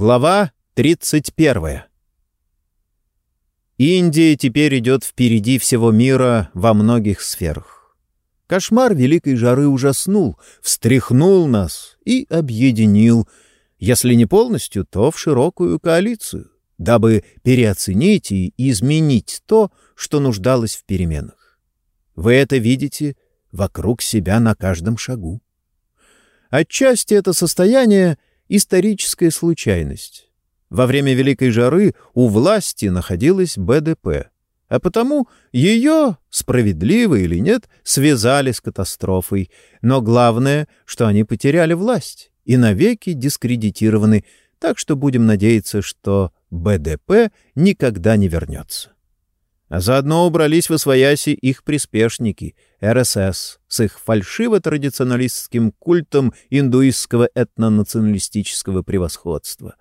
Глава 31. Индия теперь идет впереди всего мира во многих сферах. Кошмар великой жары ужаснул, встряхнул нас и объединил, если не полностью, то в широкую коалицию, дабы переоценить и изменить то, что нуждалось в переменах. Вы это видите вокруг себя на каждом шагу. Отчасти это состояние — историческая случайность. Во время Великой жары у власти находилась БДП, а потому ее, справедливо или нет, связали с катастрофой. Но главное, что они потеряли власть и навеки дискредитированы, так что будем надеяться, что БДП никогда не вернется. А заодно убрались в освояси их приспешники, РСС, с их фальшиво-традиционалистским культом индуистского этнонационалистического превосходства.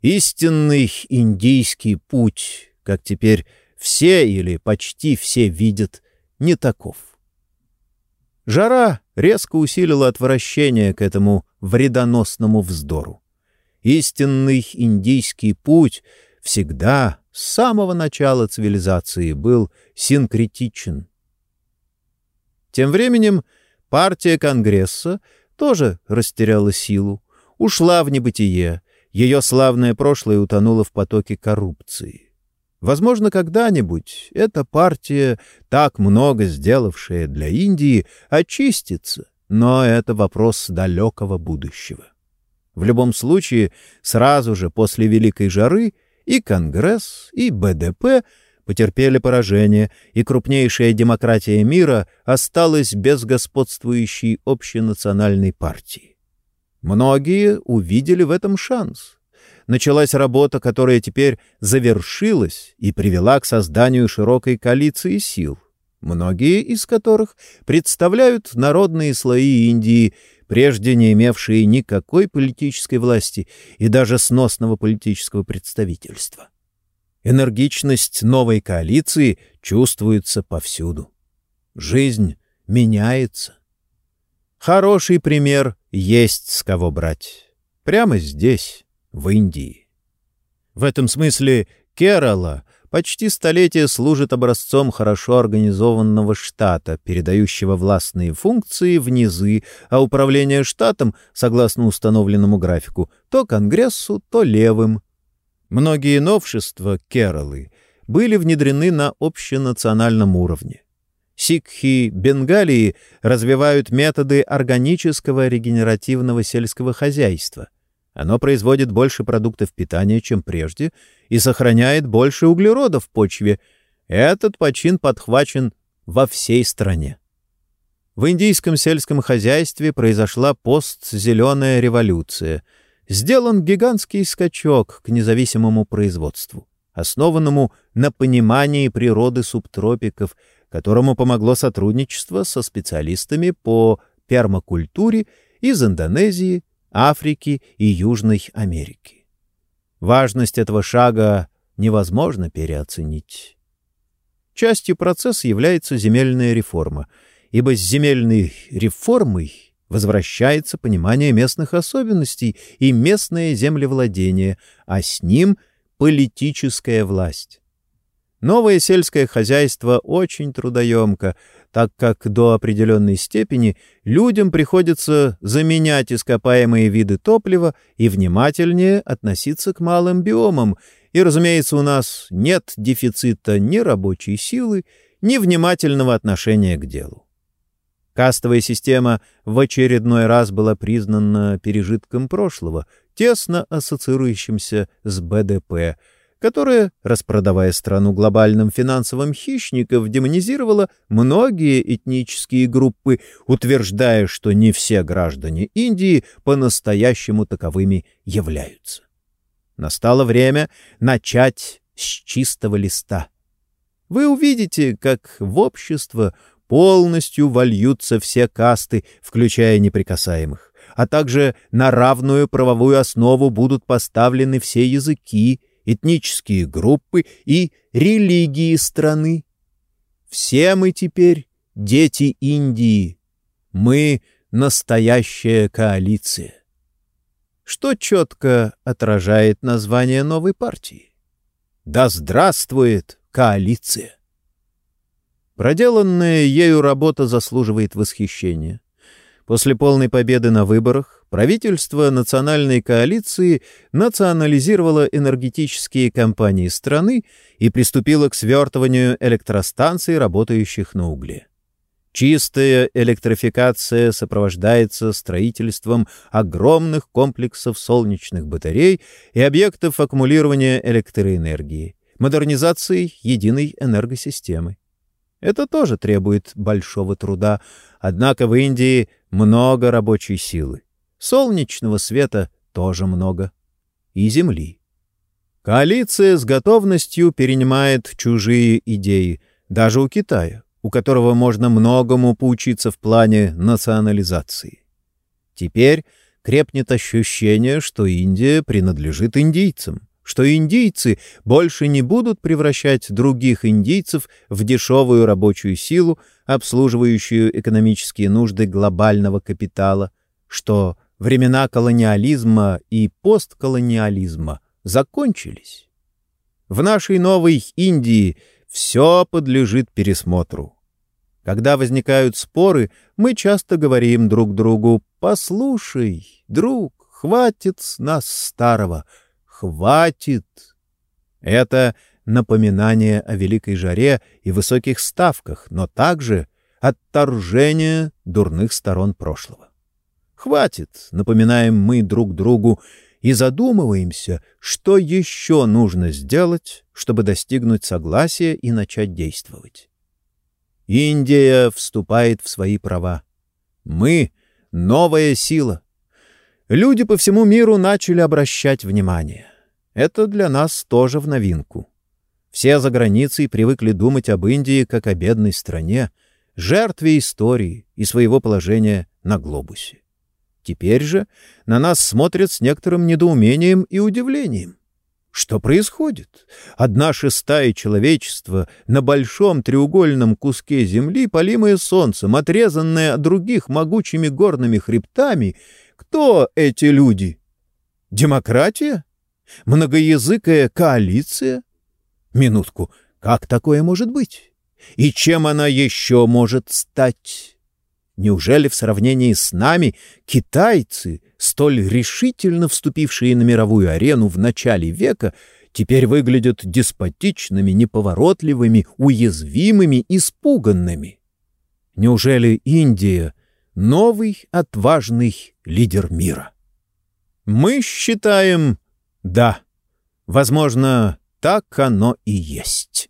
Истинный индийский путь, как теперь все или почти все видят, не таков. Жара резко усилила отвращение к этому вредоносному вздору. Истинный индийский путь всегда с самого начала цивилизации был синкретичен. Тем временем партия Конгресса тоже растеряла силу, ушла в небытие, ее славное прошлое утонуло в потоке коррупции. Возможно, когда-нибудь эта партия, так много сделавшая для Индии, очистится, но это вопрос далекого будущего. В любом случае, сразу же после Великой жары — и Конгресс, и БДП потерпели поражение, и крупнейшая демократия мира осталась без господствующей общенациональной партии. Многие увидели в этом шанс. Началась работа, которая теперь завершилась и привела к созданию широкой коалиции сил, многие из которых представляют народные слои Индии, прежде не имевшие никакой политической власти и даже сносного политического представительства. Энергичность новой коалиции чувствуется повсюду. Жизнь меняется. Хороший пример есть с кого брать. Прямо здесь, в Индии. В этом смысле Керала почти столетие служит образцом хорошо организованного штата, передающего властные функции в низы, а управление штатом, согласно установленному графику, то Конгрессу, то левым. Многие новшества Кералы были внедрены на общенациональном уровне. Сикхи Бенгалии развивают методы органического регенеративного сельского хозяйства — оно производит больше продуктов питания, чем прежде, и сохраняет больше углерода в почве. Этот почин подхвачен во всей стране. В индийском сельском хозяйстве произошла постзеленая революция. Сделан гигантский скачок к независимому производству, основанному на понимании природы субтропиков, которому помогло сотрудничество со специалистами по пермакультуре из Индонезии, Африки и Южной Америки. Важность этого шага невозможно переоценить. Частью процесса является земельная реформа, ибо с земельной реформой возвращается понимание местных особенностей и местное землевладение, а с ним политическая власть. Новое сельское хозяйство очень трудоемко, так как до определенной степени людям приходится заменять ископаемые виды топлива и внимательнее относиться к малым биомам, и, разумеется, у нас нет дефицита ни рабочей силы, ни внимательного отношения к делу. Кастовая система в очередной раз была признана пережитком прошлого, тесно ассоциирующимся с БДП — которая, распродавая страну глобальным финансовым хищникам, демонизировала многие этнические группы, утверждая, что не все граждане Индии по-настоящему таковыми являются. Настало время начать с чистого листа. Вы увидите, как в общество полностью вольются все касты, включая неприкасаемых, а также на равную правовую основу будут поставлены все языки, этнические группы и религии страны. Все мы теперь дети Индии. Мы — настоящая коалиция. что четко отражает название новой партии. Да здравствует коалиция! Проделанная ею работа заслуживает восхищения. После полной победы на выборах правительство национальной коалиции национализировало энергетические компании страны и приступило к свертыванию электростанций, работающих на угле. Чистая электрификация сопровождается строительством огромных комплексов солнечных батарей и объектов аккумулирования электроэнергии, модернизацией единой энергосистемы. Это тоже требует большого труда, однако в Индии много рабочей силы. Солнечного света тоже много. И земли. Коалиция с готовностью перенимает чужие идеи, даже у Китая, у которого можно многому поучиться в плане национализации. Теперь крепнет ощущение, что Индия принадлежит индийцам что индийцы больше не будут превращать других индийцев в дешевую рабочую силу, обслуживающую экономические нужды глобального капитала, что времена колониализма и постколониализма закончились. В нашей новой Индии все подлежит пересмотру. Когда возникают споры, мы часто говорим друг другу «Послушай, друг, хватит с нас старого, Хватит! Это напоминание о великой жаре и высоких ставках, но также отторжение дурных сторон прошлого. Хватит, напоминаем мы друг другу и задумываемся, что еще нужно сделать, чтобы достигнуть согласия и начать действовать. Индия вступает в свои права. Мы — новая сила. Люди по всему миру начали обращать внимание. Это для нас тоже в новинку. Все за границей привыкли думать об Индии как о бедной стране, жертве истории и своего положения на глобусе. Теперь же на нас смотрят с некоторым недоумением и удивлением. Что происходит? Одна шестая человечества на большом треугольном куске земли, полимое солнцем, отрезанное от других могучими горными хребтами. Кто эти люди? Демократия? Многоязыкая коалиция? Минутку, как такое может быть? И чем она еще может стать? Неужели в сравнении с нами китайцы, столь решительно вступившие на мировую арену в начале века, теперь выглядят деспотичными, неповоротливыми, уязвимыми, испуганными? Неужели Индия — новый отважный лидер мира? Мы считаем да, возможно, так оно и есть.